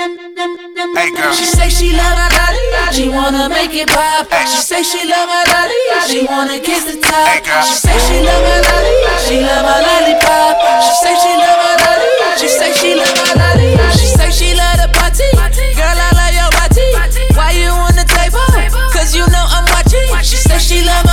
Hey girl. She say she love my lolly, she wanna make it pop. She say she love my lolly, she wanna kiss the top. Hey, girl. She say she love my lolly, she love my lollipop. She say she love my lolly, she say she love my lolly. She say she love the party, girl I love your body. Why you on the table? Cause you know I'm watching. She say she love my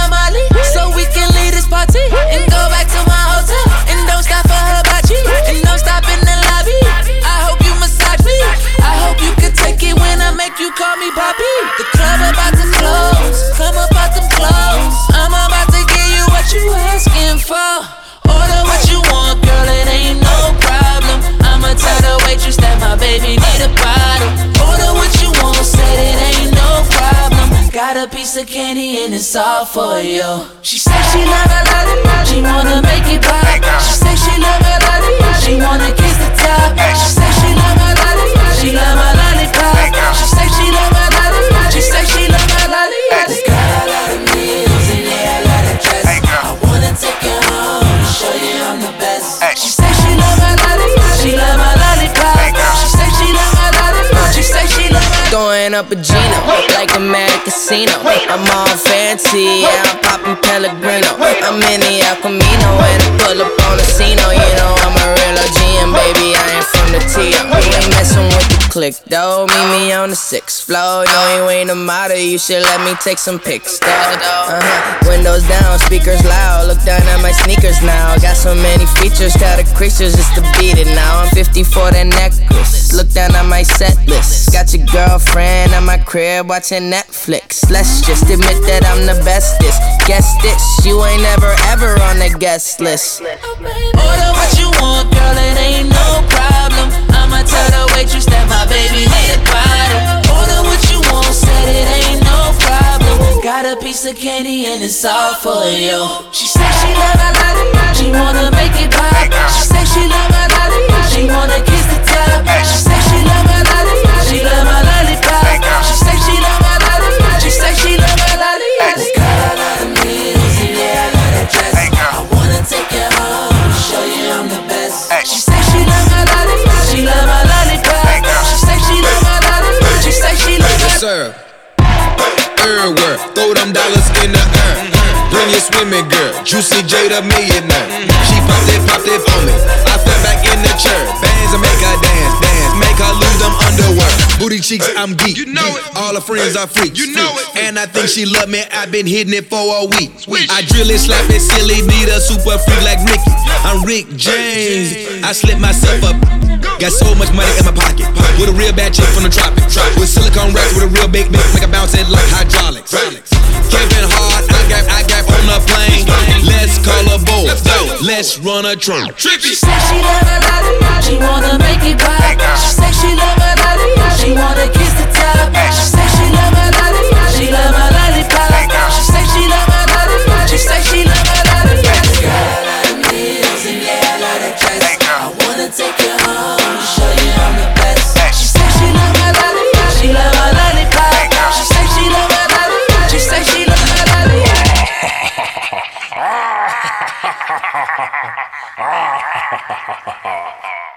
Got a piece of candy and it's all for you. She say she love her lollipop, she wanna make it pop. She say she love her lollipop, she wanna kiss the top. She say she love her lollipop, she love her lollipop. She say she love her lollipop, she say she love her lollipop. Got a lot of meals and yeah, a lot of dress. I wanna take you home and show you I'm the best. She say up a Gino, like a mad casino. I'm all fancy, yeah, I'm popping Pellegrino. I'm in the El Camino, and I pull up click, though. Meet me on the sixth floor. No, you ain't a model, you should let me take some pics, though. Uh-huh. Windows down, speakers loud. Look down at my sneakers now. Got so many features, got a creatures just to beat it now. I'm 50 for that necklace. Look down at my set list. Got your girlfriend at my crib watching Netflix. Let's just admit that I'm the bestest. Guess this, you ain't never ever on the guest list. Order what you want, girl, it ain't tell the waitress that my baby need a bottle. Order what you want, said it ain't no problem. Got a piece of candy and it's all for you. She say she love her lollipop, she wanna make it pop. She say she love her lollipop, she wanna throw them dollars in the air. Bring your swimming girl, Juicy J the millionaire. She popped it, popped it for me. I fell back in the chair, bands and make her dance, dance, make her lose them underwear. Booty cheeks, I'm geek. You know it. All her friends are freaks. You know it. And I think she love me. I've been hitting it for a week. I drill it, slap it, silly, need a super freak like Mickey. I'm Rick James. I slip myself up. Got so much money in my pocket. With a real bad chick from the tropics. With silicone racks with a real big bitch. Make a bounce it like Let's run a. She Trippy. say she love her lollipop, she wanna make it pop. She say she love her lollipop, she wanna kiss the top. She say she love ha ha ha ha ha ha ha